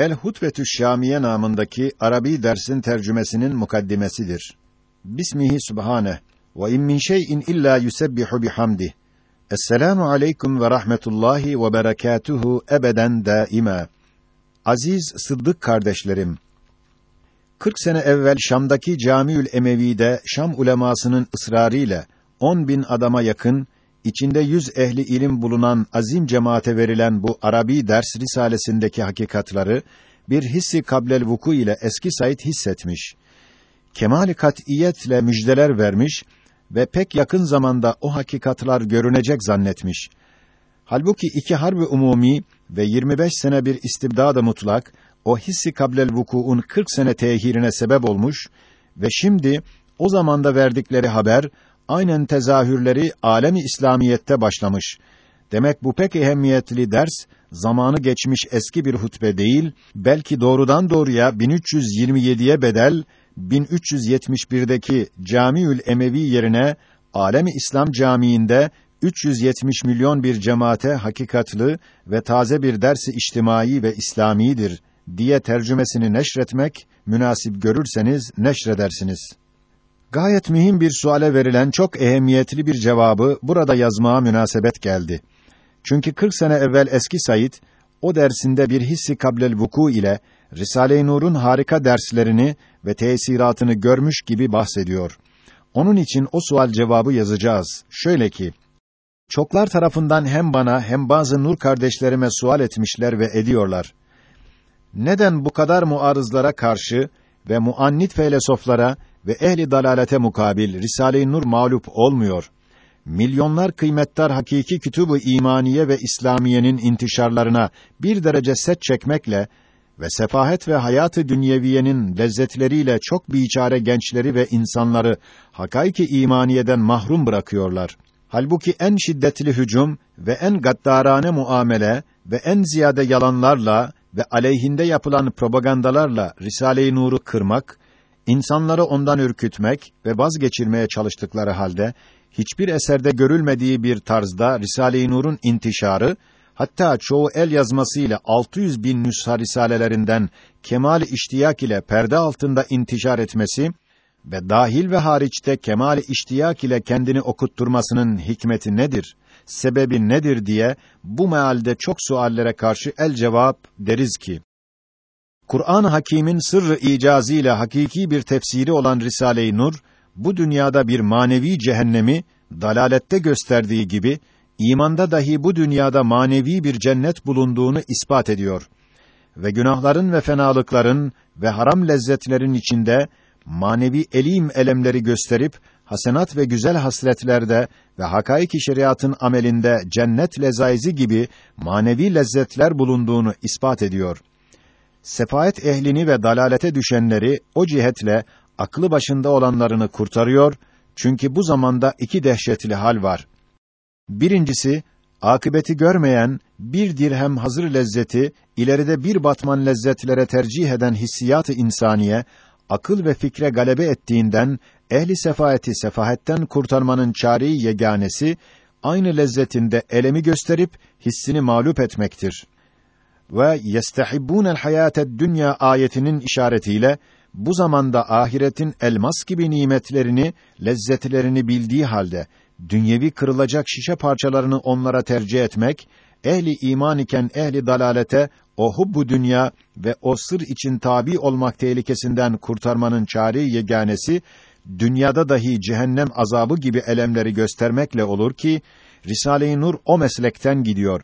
El Hutbetü Şamiye namındaki Arabi dersin tercümesinin mukaddimesidir. Bismihi Subhane ve in min şey'in illa yusebbihu bihamdi. Esselamu aleyküm ve rahmetullahi ve berekatuhu ebeden daima. Aziz Sıddık kardeşlerim, 40 sene evvel Şam'daki Camiül Emevi'de Şam ulemasının ısrarıyla 10 bin adama yakın, içinde yüz ehli ilim bulunan azim cemaate verilen bu Arabi ders risalesindeki hakikatları bir hissi kablel vuku ile eski Said hissetmiş. Kemal-i kat'iyetle müjdeler vermiş ve pek yakın zamanda o hakikatlar görünecek zannetmiş. Halbuki iki harbi umumi ve 25 sene bir istibdad-ı mutlak o hissi kablel vukuun 40 sene tehirine sebep olmuş ve şimdi o zamanda verdikleri haber aynen tezahürleri alemi İslamiyette başlamış. Demek bu pek ehemmiyetli ders zamanı geçmiş eski bir hutbe değil, belki doğrudan doğruya 1327'ye bedel 1371'deki Camiül Emevi yerine Alemi İslam Camii'nde 370 milyon bir cemaate hakikatlı ve taze bir dersi içtimai ve İslamidir diye tercümesini neşretmek münasip görürseniz neşredersiniz. Gayet mühim bir suale verilen çok ehemmiyetli bir cevabı burada yazmaya münasebet geldi. Çünkü 40 sene evvel eski Said o dersinde bir hissi kablel vuku ile Risale-i Nur'un harika derslerini ve tesiratını görmüş gibi bahsediyor. Onun için o sual cevabı yazacağız. Şöyle ki: Çoklar tarafından hem bana hem bazı nur kardeşlerime sual etmişler ve ediyorlar. Neden bu kadar muarızlara karşı ve muannit felsefelere ve ehli dalalete mukabil Risale-i Nur mağlup olmuyor? Milyonlar kıymettar hakiki kütüb-ü imaniye ve İslamiyenin intişarlarına bir derece set çekmekle ve sefahet ve hayatı dünyeviyenin lezzetleriyle çok biçare gençleri ve insanları hakaiki imaniyeden mahrum bırakıyorlar. Halbuki en şiddetli hücum ve en gaddarane muamele ve en ziyade yalanlarla ve aleyhinde yapılan propagandalarla Risale-i Nur'u kırmak, insanları ondan ürkütmek ve vazgeçirmeye çalıştıkları halde hiçbir eserde görülmediği bir tarzda Risale-i Nur'un intişarı hatta çoğu el yazmasıyla 600 bin nüsha risalelerinden kemal iştiyak ile perde altında intişar etmesi ve dahil ve hariçte kemal iştiyak ile kendini okutturmasının hikmeti nedir? Sebebi nedir diye bu mealde çok suallere karşı el cevap deriz ki Kur'an-ı Hakîm'in sırrı icazı ile hakiki bir tefsiri olan Risale-i Nur bu dünyada bir manevi cehennemi dalalette gösterdiği gibi imanda dahi bu dünyada manevi bir cennet bulunduğunu ispat ediyor ve günahların ve fenalıkların ve haram lezzetlerin içinde manevi elim elemleri gösterip hasenat ve güzel hasletlerde ve hakaiki şeriatın amelinde cennet lezaizi gibi manevi lezzetler bulunduğunu ispat ediyor. Sefaet ehlini ve dalalete düşenleri o cihetle aklı başında olanlarını kurtarıyor. Çünkü bu zamanda iki dehşetli hal var. Birincisi, akıbeti görmeyen, bir dirhem hazır lezzeti, ileride bir batman lezzetlere tercih eden hissiyat-ı insaniye, akıl ve fikre galebe ettiğinden, ehli sefaeti sefahetten kurtarmanın çareyi yeganesi, aynı lezzetinde elemi gösterip, hissini mağlup etmektir. Ve yestehibbûnel hayâted dünya ayetinin işaretiyle, bu zamanda ahiretin elmas gibi nimetlerini, lezzetlerini bildiği halde, dünyevi kırılacak şişe parçalarını onlara tercih etmek, ehli iman iken ehli dalalete o hubbu dünya ve o sır için tabi olmak tehlikesinden kurtarmanın çare yeganesi dünyada dahi cehennem azabı gibi elemleri göstermekle olur ki Risale-i Nur o meslekten gidiyor.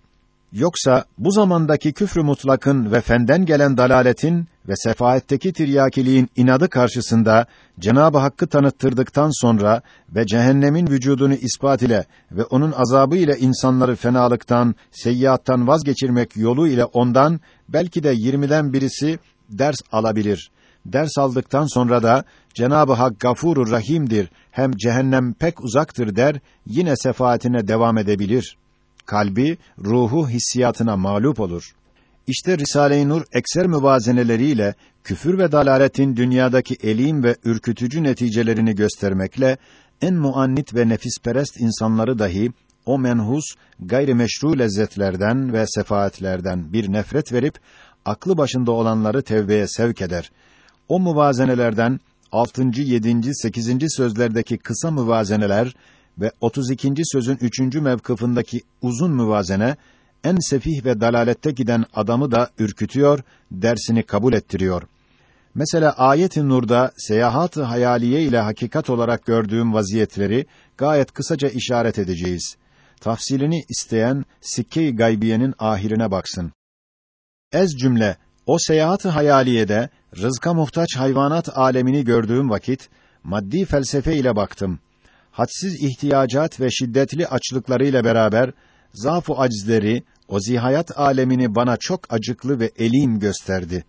Yoksa bu zamandaki küfrü mutlakın ve fenden gelen dalaletin ve sefahetteki tiryakiliğin inadı karşısında Cenab-ı Hakk'ı tanıttırdıktan sonra ve cehennemin vücudunu ispat ile ve onun azabı ile insanları fenalıktan, seyyiattan vazgeçirmek yolu ile ondan belki de yirmiden birisi ders alabilir. Ders aldıktan sonra da Cenab-ı Hak Gafurur Rahim'dir. Hem cehennem pek uzaktır der, yine sefaatine devam edebilir. Kalbi, ruhu hissiyatına mağlup olur. İşte Risale-i Nur ekser müvazeneleriyle küfür ve dalaletin dünyadaki elim ve ürkütücü neticelerini göstermekle en muannit ve nefisperest insanları dahi o menhus gayrimeşru lezzetlerden ve sefaatlerden bir nefret verip aklı başında olanları tevbeye sevk eder. O muvazenelerden 6. 7. 8. sözlerdeki kısa muvazeneler ve 32. sözün 3. mevkıfındaki uzun muvazene en sefih ve dalalette giden adamı da ürkütüyor, dersini kabul ettiriyor. Mesela ayet-i nurda seyahat-ı hayaliye ile hakikat olarak gördüğüm vaziyetleri gayet kısaca işaret edeceğiz. Tafsilini isteyen Sikke-i Gaybiye'nin ahirine baksın. Ez cümle o seyahat-ı hayaliyede rızka muhtaç hayvanat alemini gördüğüm vakit maddi felsefe ile baktım. Hadsiz ihtiyacat ve şiddetli açlıklarıyla beraber zafu acizleri, o zihayat alemini bana çok acıklı ve elim gösterdi.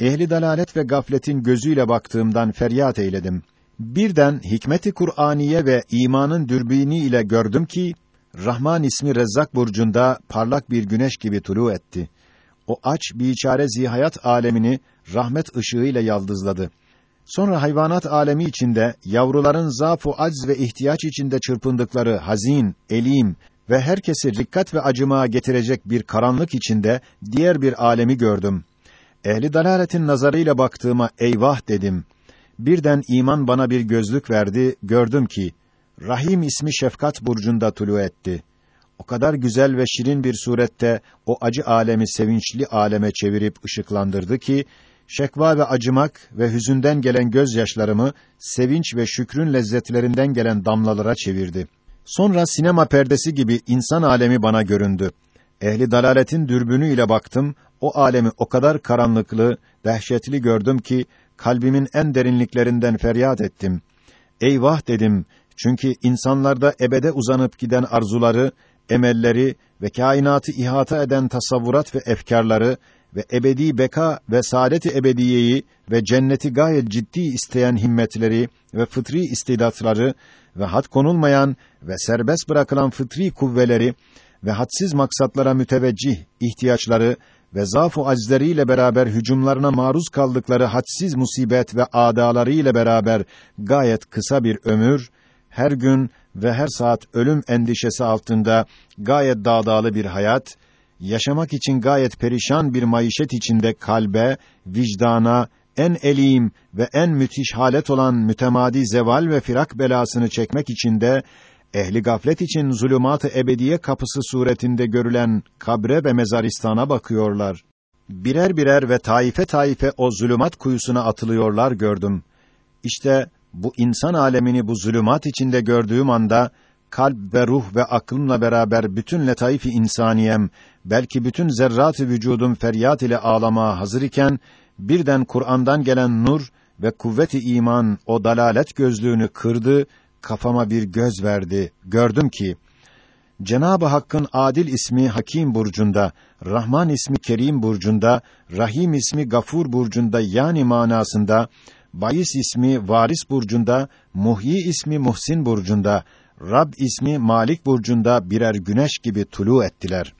Ehli dalalet ve gafletin gözüyle baktığımdan feryat eyledim. Birden hikmeti Kur'aniye ve imanın dürbini ile gördüm ki Rahman ismi Rezzak burcunda parlak bir güneş gibi tulu etti. O aç biçare zihayat alemini rahmet ışığıyla yaldızladı. Sonra hayvanat alemi içinde yavruların zafu acz ve ihtiyaç içinde çırpındıkları hazin, elim ve herkesi rikkat ve acımaya getirecek bir karanlık içinde diğer bir alemi gördüm. Ehli dalaletin nazarıyla baktığıma eyvah dedim. Birden iman bana bir gözlük verdi, gördüm ki Rahim ismi şefkat burcunda tulu etti. O kadar güzel ve şirin bir surette o acı alemi sevinçli aleme çevirip ışıklandırdı ki şekva ve acımak ve hüzünden gelen gözyaşlarımı sevinç ve şükrün lezzetlerinden gelen damlalara çevirdi. Sonra sinema perdesi gibi insan alemi bana göründü. Ehli dalaletin dürbünü ile baktım, o alemi o kadar karanlıklı, dehşetli gördüm ki kalbimin en derinliklerinden feryat ettim. Eyvah dedim. Çünkü insanlarda ebede uzanıp giden arzuları, emelleri ve kainatı ihata eden tasavvurat ve efkarları ve ebedi beka ve saadet-i ebediyeyi ve cenneti gayet ciddi isteyen himmetleri ve fıtri istidatları ve had konulmayan ve serbest bırakılan fıtri kuvveleri ve hadsiz maksatlara müteveccih ihtiyaçları ve zafu acizleriyle beraber hücumlarına maruz kaldıkları hadsiz musibet ve adaları ile beraber gayet kısa bir ömür, her gün ve her saat ölüm endişesi altında gayet dağdağlı bir hayat, yaşamak için gayet perişan bir maişet içinde kalbe, vicdana, en elim ve en müthiş halet olan mütemadi zeval ve firak belasını çekmek için de ehli gaflet için zulümat-ı ebediye kapısı suretinde görülen kabre ve mezaristana bakıyorlar. Birer birer ve taife taife o zulümat kuyusuna atılıyorlar gördüm. İşte bu insan alemini bu zulümat içinde gördüğüm anda kalp ve ruh ve aklımla beraber bütün letaif-i insaniyem, belki bütün zerrat-ı vücudum feryat ile ağlamaya hazır iken birden Kur'an'dan gelen nur ve kuvvet-i iman o dalalet gözlüğünü kırdı, kafama bir göz verdi. Gördüm ki Cenab-ı Hakk'ın Adil ismi Hakim burcunda, Rahman ismi Kerim burcunda, Rahim ismi Gafur burcunda yani manasında, Bayis ismi Varis burcunda, Muhyi ismi Muhsin burcunda, Rab ismi Malik burcunda birer güneş gibi tulu ettiler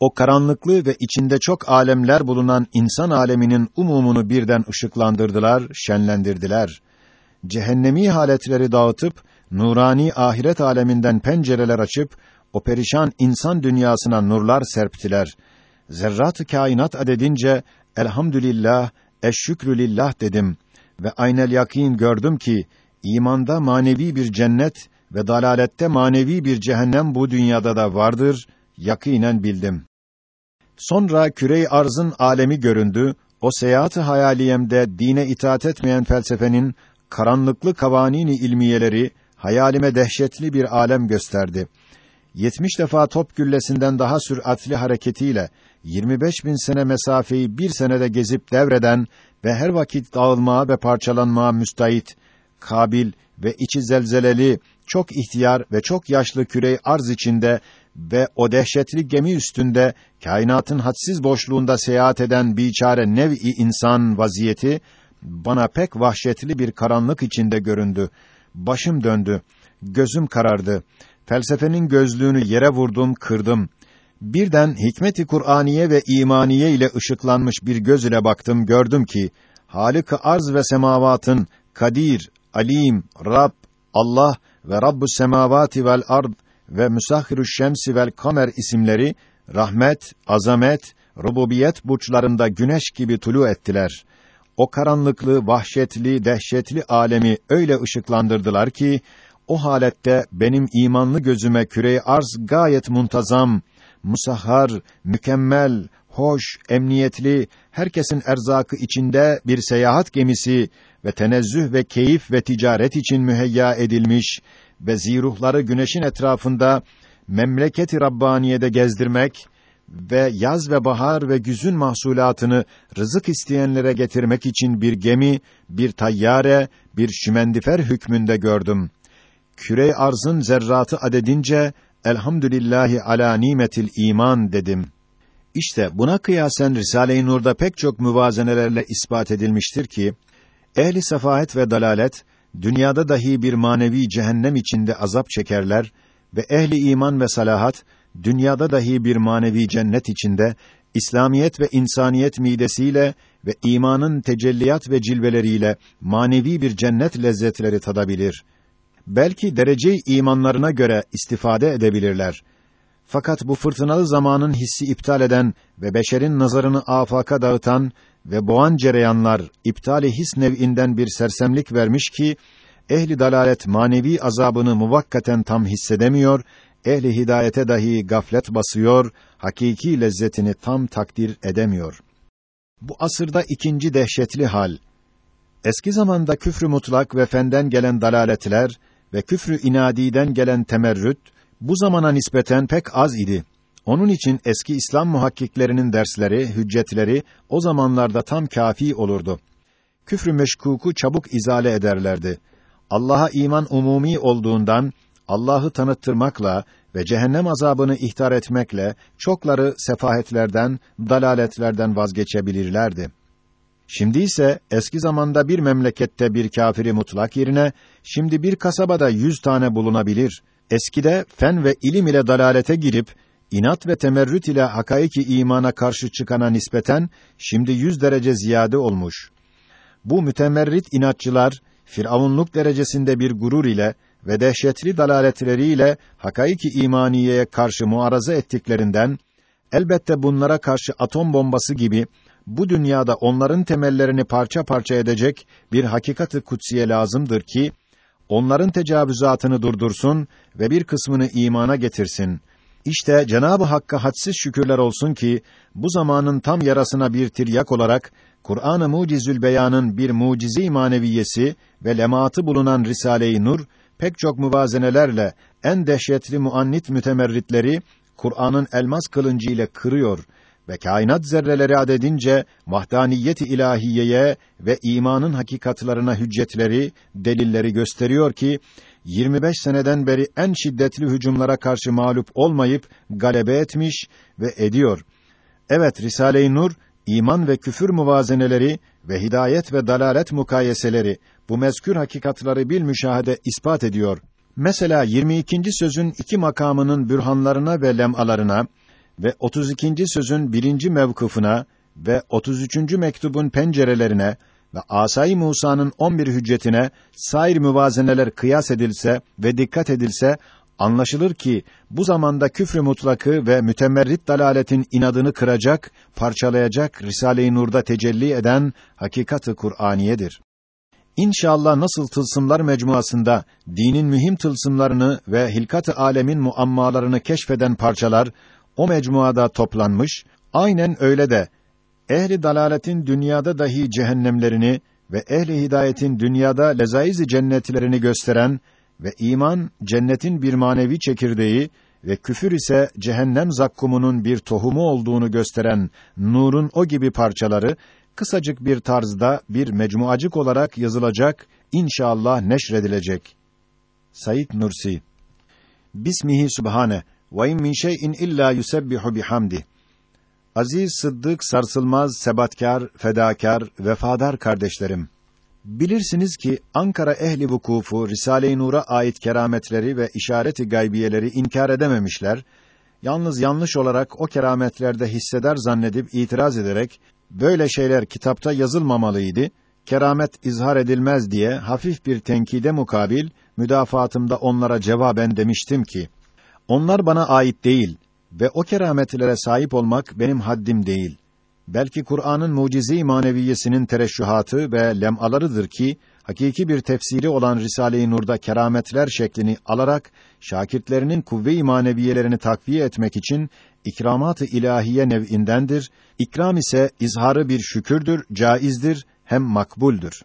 o karanlıklı ve içinde çok alemler bulunan insan aleminin umumunu birden ışıklandırdılar, şenlendirdiler. Cehennemi haletleri dağıtıp nurani ahiret aleminden pencereler açıp o perişan insan dünyasına nurlar serptiler. Zerrat-ı kainat adedince elhamdülillah, eşşükrü lillah dedim ve aynel yakin gördüm ki imanda manevi bir cennet ve dalalette manevi bir cehennem bu dünyada da vardır yakinen bildim. Sonra kürey arzın alemi göründü. O seyahat-ı hayaliyemde dine itaat etmeyen felsefenin karanlıklı kavanini ilmiyeleri hayalime dehşetli bir alem gösterdi. 70 defa top güllesinden daha süratli hareketiyle 25 bin sene mesafeyi bir senede gezip devreden ve her vakit dağılmaya ve parçalanmaya müstahit, kabil ve içi zelzeleli, çok ihtiyar ve çok yaşlı kürey arz içinde ve o dehşetli gemi üstünde kainatın hadsiz boşluğunda seyahat eden biçare nev'i insan vaziyeti bana pek vahşetli bir karanlık içinde göründü. Başım döndü, gözüm karardı. Felsefenin gözlüğünü yere vurdum, kırdım. Birden hikmeti Kur'aniye ve imaniye ile ışıklanmış bir göz ile baktım, gördüm ki Halık-ı arz ve semavatın Kadir, Alim, Rab, Allah ve Rabbus semavati vel ard ve Müsahhirü'ş şemsi vel kamer isimleri rahmet, azamet, rububiyet burçlarında güneş gibi tulu ettiler. O karanlıklı, vahşetli, dehşetli alemi öyle ışıklandırdılar ki o halette benim imanlı gözüme küre arz gayet muntazam, musahhar, mükemmel, hoş, emniyetli, herkesin erzakı içinde bir seyahat gemisi ve tenezzüh ve keyif ve ticaret için müheyya edilmiş ve ziruhları güneşin etrafında memleketi Rabbaniye'de gezdirmek ve yaz ve bahar ve güzün mahsulatını rızık isteyenlere getirmek için bir gemi, bir tayyare, bir şimendifer hükmünde gördüm. Küre arzın zerratı adedince elhamdülillahi ala nimetil iman dedim. İşte buna kıyasen Risale-i Nur'da pek çok müvazenelerle ispat edilmiştir ki ehli sefahet ve dalalet dünyada dahi bir manevi cehennem içinde azap çekerler ve ehli iman ve salahat dünyada dahi bir manevi cennet içinde İslamiyet ve insaniyet midesiyle ve imanın tecelliyat ve cilveleriyle manevi bir cennet lezzetleri tadabilir. Belki derece imanlarına göre istifade edebilirler. Fakat bu fırtınalı zamanın hissi iptal eden ve beşerin nazarını afaka dağıtan ve boğan cereyanlar iptali his nev'inden bir sersemlik vermiş ki ehli dalalet manevi azabını muvakkaten tam hissedemiyor, ehli hidayete dahi gaflet basıyor, hakiki lezzetini tam takdir edemiyor. Bu asırda ikinci dehşetli hal. Eski zamanda küfrü mutlak ve fenden gelen dalaletler ve küfrü inadiden gelen temerrüt bu zamana nispeten pek az idi. Onun için eski İslam muhakkiklerinin dersleri, hüccetleri o zamanlarda tam kafi olurdu. Küfrü meşkuku çabuk izale ederlerdi. Allah'a iman umumi olduğundan Allah'ı tanıttırmakla ve cehennem azabını ihtar etmekle çokları sefahetlerden, dalaletlerden vazgeçebilirlerdi. Şimdi ise eski zamanda bir memlekette bir kafiri mutlak yerine şimdi bir kasabada yüz tane bulunabilir. Eskide fen ve ilim ile dalalete girip inat ve temerrüt ile hakaiki imana karşı çıkana nispeten şimdi yüz derece ziyade olmuş. Bu mütemerrit inatçılar firavunluk derecesinde bir gurur ile ve dehşetli dalaletleriyle hakaiki imaniyeye karşı muaraza ettiklerinden elbette bunlara karşı atom bombası gibi bu dünyada onların temellerini parça parça edecek bir hakikati kutsiye lazımdır ki onların tecavüzatını durdursun ve bir kısmını imana getirsin. İşte Cenab-ı Hakk'a hadsiz şükürler olsun ki bu zamanın tam yarasına bir tiryak olarak Kur'an-ı Mucizül Beyan'ın bir mucizi maneviyesi ve lemaatı bulunan Risale-i Nur pek çok müvazenelerle en dehşetli muannit mütemerritleri Kur'an'ın elmas kılıncı ile kırıyor ve kainat zerreleri adedince vahdaniyet-i ilahiyeye ve imanın hakikatlarına hüccetleri, delilleri gösteriyor ki 25 seneden beri en şiddetli hücumlara karşı mağlup olmayıp galebe etmiş ve ediyor. Evet Risale-i Nur iman ve küfür muvazeneleri ve hidayet ve dalalet mukayeseleri bu mezkür hakikatları bil müşahede ispat ediyor. Mesela 22. sözün iki makamının bürhanlarına ve lemalarına ve 32. sözün birinci mevkıfına ve 33. mektubun pencerelerine ve Asay Musa'nın 11 hüccetine sair müvazeneler kıyas edilse ve dikkat edilse anlaşılır ki bu zamanda küfrü mutlakı ve mütemerrit dalaletin inadını kıracak, parçalayacak Risale-i Nur'da tecelli eden hakikatı Kur'aniyedir. İnşallah nasıl tılsımlar mecmuasında dinin mühim tılsımlarını ve hilkat-ı alemin muammalarını keşfeden parçalar o mecmuada toplanmış, aynen öyle de ehli dalaletin dünyada dahi cehennemlerini ve ehli hidayetin dünyada lezaiz cennetlerini gösteren ve iman cennetin bir manevi çekirdeği ve küfür ise cehennem zakkumunun bir tohumu olduğunu gösteren nurun o gibi parçaları kısacık bir tarzda bir mecmuacık olarak yazılacak, inşallah neşredilecek. Said Nursi Bismihi Subhane ve in min şey'in illa yusebbihu bihamdi. Aziz, sıddık, sarsılmaz, sebatkar, fedakar, vefadar kardeşlerim. Bilirsiniz ki Ankara ehli vukufu Risale-i Nur'a ait kerametleri ve işareti gaybiyeleri inkar edememişler. Yalnız yanlış olarak o kerametlerde hisseder zannedip itiraz ederek böyle şeyler kitapta yazılmamalıydı. Keramet izhar edilmez diye hafif bir tenkide mukabil müdafaatımda onlara cevaben demiştim ki onlar bana ait değil. Ve o kerametlere sahip olmak benim haddim değil. Belki Kur'an'ın mucize-i maneviyesinin tereşşuhatı ve lemalarıdır ki hakiki bir tefsiri olan Risale-i Nur'da kerametler şeklini alarak şakirtlerinin kuvve-i maneviyelerini takviye etmek için ikramat-ı ilahiye nev'indendir. İkram ise izharı bir şükürdür, caizdir, hem makbuldür.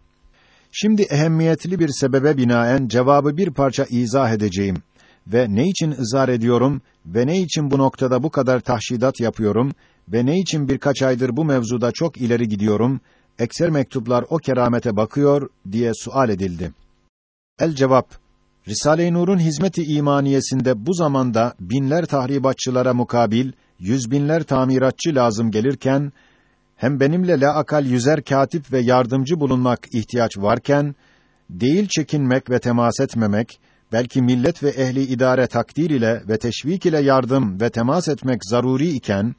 Şimdi ehemmiyetli bir sebebe binaen cevabı bir parça izah edeceğim ve ne için ızar ediyorum? Ve ne için bu noktada bu kadar tahşidat yapıyorum? Ve ne için birkaç aydır bu mevzuda çok ileri gidiyorum, ekser mektuplar o keramete bakıyor diye sual edildi. El cevap, Risale-i Nur'un hizmeti imaniyesinde bu zamanda binler tahribatçılara mukabil, yüz binler tamiratçı lazım gelirken, hem benimle laakal yüzer katip ve yardımcı bulunmak ihtiyaç varken, değil çekinmek ve temas etmemek, belki millet ve ehli idare takdir ile ve teşvik ile yardım ve temas etmek zaruri iken,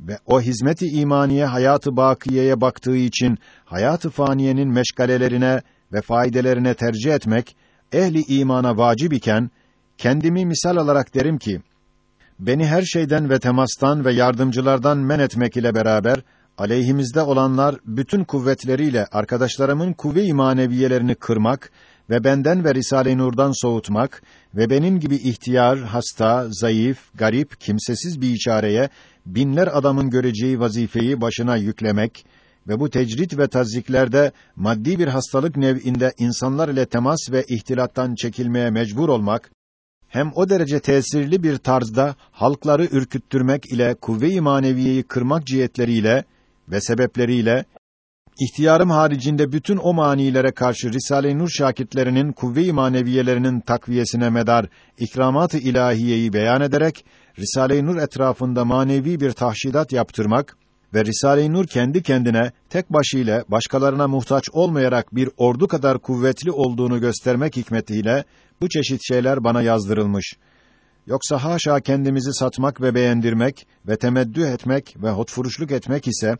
ve o hizmeti imaniye hayatı bakiyeye baktığı için hayatı faniyenin meşgalelerine ve faydelerine tercih etmek ehli imana vacip iken kendimi misal alarak derim ki beni her şeyden ve temastan ve yardımcılardan men etmek ile beraber aleyhimizde olanlar bütün kuvvetleriyle arkadaşlarımın kuvve-i maneviyelerini kırmak ve benden ve Risale-i Nur'dan soğutmak ve benim gibi ihtiyar, hasta, zayıf, garip, kimsesiz bir içareye binler adamın göreceği vazifeyi başına yüklemek ve bu tecrit ve taziklerde maddi bir hastalık nev'inde insanlar ile temas ve ihtilattan çekilmeye mecbur olmak, hem o derece tesirli bir tarzda halkları ürküttürmek ile kuvve-i maneviyeyi kırmak cihetleriyle ve sebepleriyle İhtiyarım haricinde bütün o manilere karşı Risale-i Nur şakitlerinin kuvve-i maneviyelerinin takviyesine medar ikramat-ı ilahiyeyi beyan ederek Risale-i Nur etrafında manevi bir tahşidat yaptırmak ve Risale-i Nur kendi kendine tek başıyla başkalarına muhtaç olmayarak bir ordu kadar kuvvetli olduğunu göstermek hikmetiyle bu çeşit şeyler bana yazdırılmış. Yoksa haşa kendimizi satmak ve beğendirmek ve temeddüh etmek ve hotfuruşluk etmek ise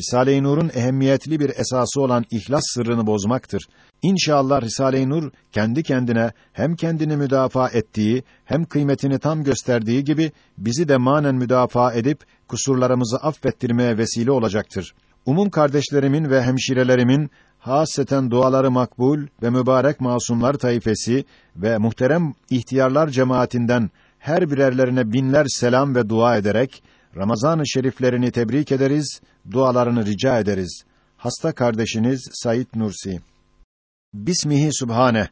Risale-i Nur'un ehemmiyetli bir esası olan ihlas sırrını bozmaktır. İnşallah Risale-i Nur kendi kendine hem kendini müdafaa ettiği hem kıymetini tam gösterdiği gibi bizi de manen müdafaa edip kusurlarımızı affettirmeye vesile olacaktır. Umum kardeşlerimin ve hemşirelerimin haseten duaları makbul ve mübarek masumlar tayfesi ve muhterem ihtiyarlar cemaatinden her birerlerine binler selam ve dua ederek Ramazan-ı şeriflerini tebrik ederiz, dualarını rica ederiz. Hasta kardeşiniz Said Nursi. Bismihi Subhane.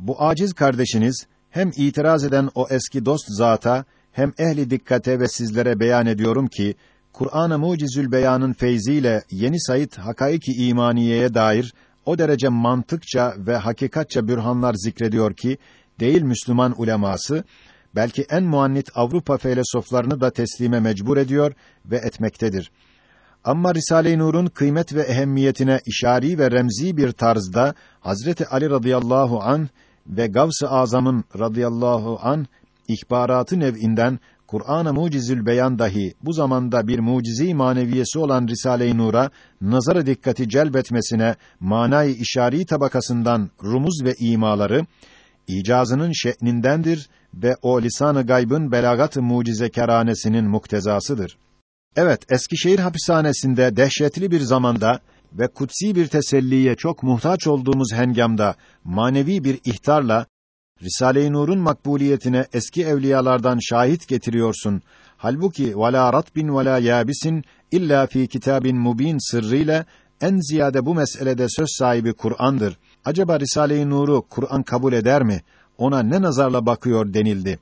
Bu aciz kardeşiniz hem itiraz eden o eski dost zata hem ehli dikkate ve sizlere beyan ediyorum ki Kur'an-ı Mucizül Beyan'ın feyziyle yeni Said hakaiki imaniyeye dair o derece mantıkça ve hakikatça bürhanlar zikrediyor ki değil Müslüman uleması belki en muannit Avrupa felsefelerini da teslime mecbur ediyor ve etmektedir. Ama Risale-i Nur'un kıymet ve ehemmiyetine işari ve remzi bir tarzda Hazreti Ali radıyallahu an ve Gavs-ı Azam'ın radıyallahu an ihbaratı nev'inden Kur'an-ı Mucizül Beyan dahi bu zamanda bir mucizi maneviyesi olan Risale-i Nur'a nazara dikkati celbetmesine manayı işari tabakasından rumuz ve imaları icazının şe'nindendir ve o lisan-ı gaybın belagat-ı mucizekeраnesinin muktezasıdır. Evet, Eskişehir hapishanesinde dehşetli bir zamanda ve kutsi bir teselliye çok muhtaç olduğumuz hengamda manevi bir ihtarla Risale-i Nur'un makbuliyetine eski evliyalardan şahit getiriyorsun. Halbuki vela ratbin vela yabisin illa fi kitabin mubin sırrıyla en ziyade bu meselede söz sahibi Kur'an'dır. Acaba Risale-i Nur'u Kur'an kabul eder mi? Ona ne nazarla bakıyor denildi.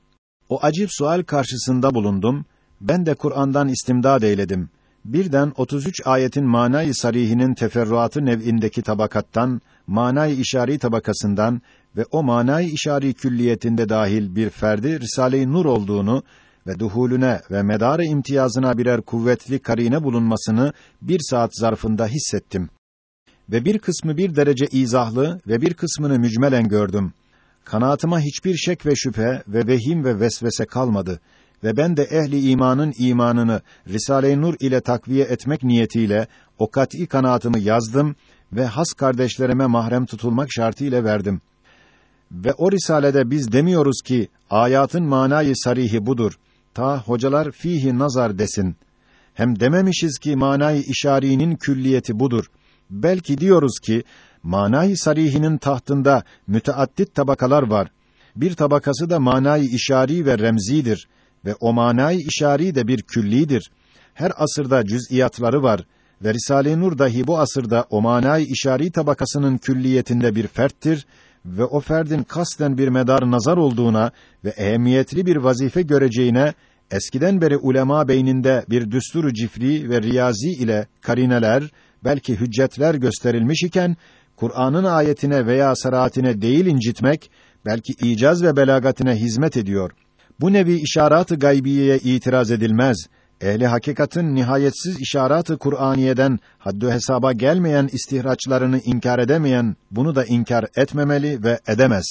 O acip sual karşısında bulundum. Ben de Kur'an'dan istimdad eyledim. Birden 33 ayetin manayı sarihinin teferruatı nev'indeki tabakattan, manayı işari tabakasından ve o manayı işari külliyetinde dahil bir ferdi Risale-i Nur olduğunu ve duhulüne ve medarı imtiyazına birer kuvvetli karine bulunmasını bir saat zarfında hissettim. Ve bir kısmı bir derece izahlı ve bir kısmını mücmelen gördüm. Kanaatıma hiçbir şek ve şüphe ve vehim ve vesvese kalmadı ve ben de ehli imanın imanını Risale-i Nur ile takviye etmek niyetiyle o kat'î kanaatımı yazdım ve has kardeşlerime mahrem tutulmak şartıyla verdim. Ve o risalede biz demiyoruz ki ayatın manayı sarihi budur. ta hocalar fihi nazar desin. Hem dememişiz ki manayı işarinin külliyeti budur. Belki diyoruz ki manayı sarihinin tahtında müteaddit tabakalar var. Bir tabakası da manayı işari ve remzidir ve o manayı işari de bir küllidir. Her asırda cüz'iyatları var ve Risale-i Nur dahi bu asırda o manayı işari tabakasının külliyetinde bir ferttir ve o ferdin kasten bir medar nazar olduğuna ve ehemmiyetli bir vazife göreceğine eskiden beri ulema beyninde bir düsturu cifri ve riyazi ile karineler, belki hüccetler gösterilmiş iken Kur'an'ın ayetine veya saratine değil incitmek belki icaz ve belagatine hizmet ediyor. Bu nevi işaret-ı gaybiyeye itiraz edilmez. Ehli hakikatin nihayetsiz işaret-ı Kur'aniyeden haddü hesaba gelmeyen istihraçlarını inkar edemeyen bunu da inkar etmemeli ve edemez.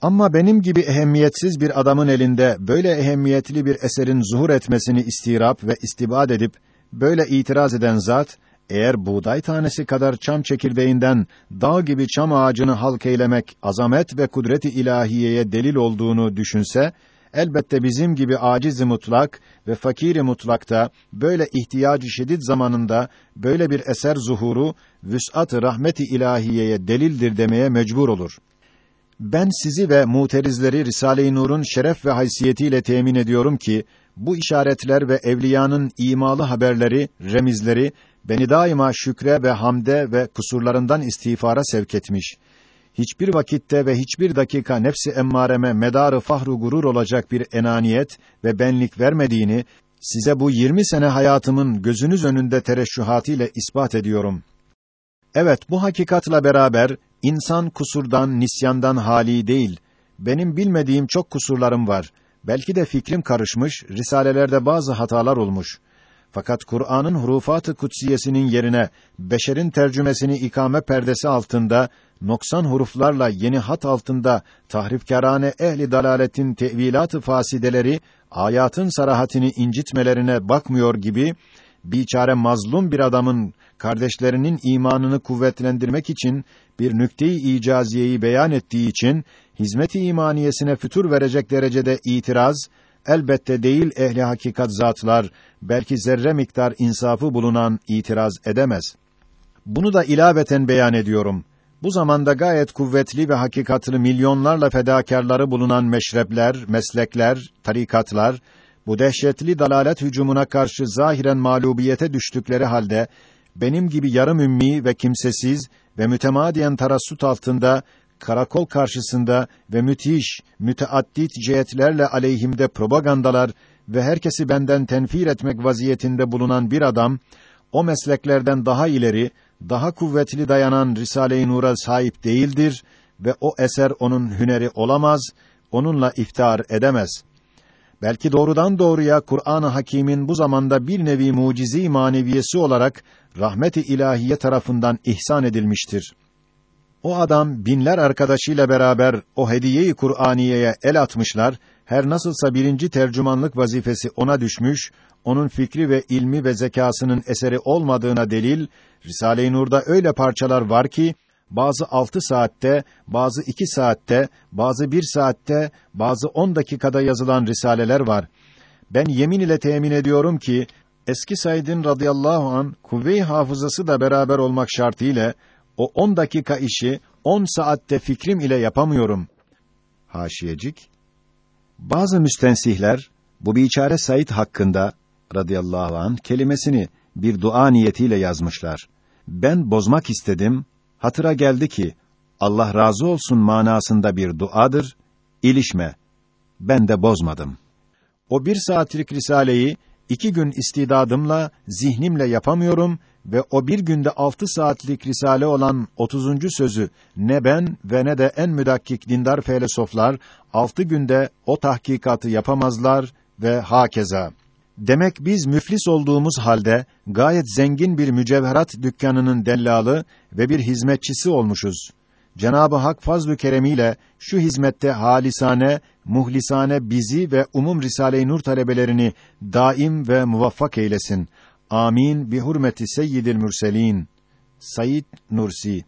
Ama benim gibi ehemmiyetsiz bir adamın elinde böyle ehemmiyetli bir eserin zuhur etmesini istirap ve istibad edip böyle itiraz eden zat eğer buğday tanesi kadar çam çekirdeğinden dağ gibi çam ağacını halk eylemek azamet ve kudreti ilahiyeye delil olduğunu düşünse elbette bizim gibi aciz mutlak ve fakiri mutlakta böyle ihtiyacı şiddet zamanında böyle bir eser zuhuru vüs'at-ı rahmeti ilahiyeye delildir demeye mecbur olur. Ben sizi ve muterizleri Risale-i Nur'un şeref ve haysiyetiyle temin ediyorum ki bu işaretler ve evliyanın imalı haberleri, remizleri beni daima şükre ve hamde ve kusurlarından istiğfara sevk etmiş. Hiçbir vakitte ve hiçbir dakika nefsi emmareme medarı fahru gurur olacak bir enaniyet ve benlik vermediğini size bu 20 sene hayatımın gözünüz önünde tereşşuhatıyla ispat ediyorum. Evet, bu hakikatla beraber insan kusurdan, nisyandan hali değil. Benim bilmediğim çok kusurlarım var. Belki de fikrim karışmış, risalelerde bazı hatalar olmuş. Fakat Kur'an'ın hurufat-ı kutsiyesinin yerine beşerin tercümesini ikame perdesi altında noksan huruflarla yeni hat altında tahrifkârane ehli dalaletin tevilat-ı fasideleri ayatın sarahatini incitmelerine bakmıyor gibi biçare mazlum bir adamın kardeşlerinin imanını kuvvetlendirmek için bir nükte-i icaziyeyi beyan ettiği için hizmet-i imaniyesine fütur verecek derecede itiraz elbette değil ehli hakikat zatlar belki zerre miktar insafı bulunan itiraz edemez. Bunu da ilaveten beyan ediyorum. Bu zamanda gayet kuvvetli ve hakikatlı milyonlarla fedakarları bulunan meşrepler, meslekler, tarikatlar bu dehşetli dalalet hücumuna karşı zahiren mağlubiyete düştükleri halde benim gibi yarım ümmi ve kimsesiz ve mütemadiyen tarassut altında karakol karşısında ve müthiş, müteaddit cihetlerle aleyhimde propagandalar ve herkesi benden tenfir etmek vaziyetinde bulunan bir adam, o mesleklerden daha ileri, daha kuvvetli dayanan Risale-i Nur'a sahip değildir ve o eser onun hüneri olamaz, onunla iftihar edemez. Belki doğrudan doğruya Kur'an-ı Hakîm'in bu zamanda bir nevi mucizi maneviyesi olarak rahmet-i ilahiye tarafından ihsan edilmiştir. O adam binler arkadaşıyla beraber o hediyeyi Kur'aniyeye el atmışlar. Her nasılsa birinci tercümanlık vazifesi ona düşmüş, onun fikri ve ilmi ve zekasının eseri olmadığına delil Risale-i Nur'da öyle parçalar var ki bazı altı saatte, bazı iki saatte, bazı bir saatte, bazı on dakikada yazılan risaleler var. Ben yemin ile temin ediyorum ki eski Said'in radıyallahu an kuvve-i hafızası da beraber olmak şartıyla o on dakika işi on saatte fikrim ile yapamıyorum. Haşiyecik. Bazı müstensihler bu biçare Said hakkında radıyallahu an kelimesini bir dua niyetiyle yazmışlar. Ben bozmak istedim. Hatıra geldi ki Allah razı olsun manasında bir duadır. İlişme. Ben de bozmadım. O bir saatlik risaleyi iki gün istidadımla, zihnimle yapamıyorum ve o bir günde altı saatlik risale olan otuzuncu sözü ne ben ve ne de en müdakkik dindar felsefeler altı günde o tahkikatı yapamazlar ve hakeza. Demek biz müflis olduğumuz halde gayet zengin bir mücevherat dükkanının dellalı ve bir hizmetçisi olmuşuz. Cenabı Hak fazl-ı keremiyle şu hizmette halisane, muhlisane bizi ve umum Risale-i Nur talebelerini daim ve muvaffak eylesin. Amin bi hurmeti seyyidil mürselin. Said Nursi